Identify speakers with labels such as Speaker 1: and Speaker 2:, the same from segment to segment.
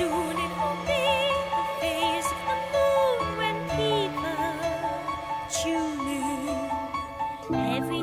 Speaker 1: Soon it will be the face of the moon when people tune in. Every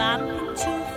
Speaker 1: bottom to